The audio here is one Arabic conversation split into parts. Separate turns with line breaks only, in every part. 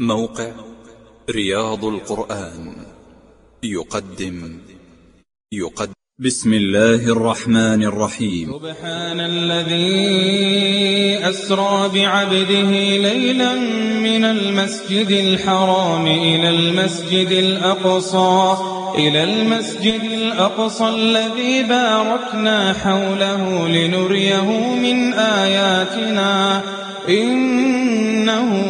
موقع رياض القرآن. يقدم. يقدم.
بسم الله الرحمن الرحيم.
سبحان الذي أسرى بعبده ليلا من المسجد الحرام إلى المسجد الأقصى إلى المسجد الأقصى الذي باركنا حوله لنريه من آياتنا. إنه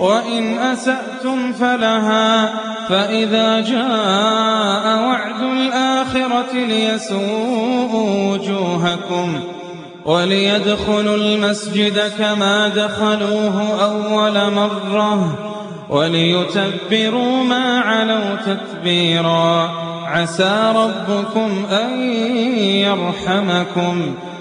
وإن أسأتم فلها فإذا جاء وعد الآخرة ليسوءوا وجوهكم وليدخلوا المسجد كما دخلوه أول مرة وليتبروا ما علوا تتبيرا. عسى ربكم أن يرحمكم.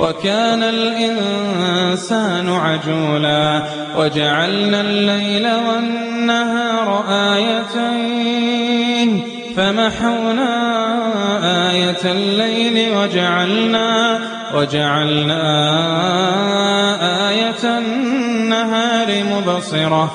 وكان الإنسان عجولا وجعلنا الليل والنهار آيتين فمحونا آية الليل وجعلنا وجعلنا آية النهار مبصرة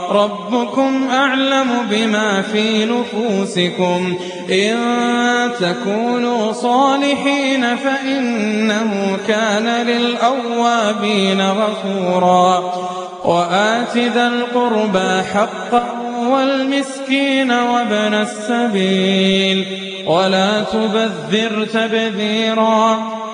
ربكم أعلم بما في نفوسكم. إن تكونوا صالحين فإنه كان للأوابين غفورا. وآت ذا القربى حقا والمسكين وابن السبيل. ولا تبذر تبذيرا.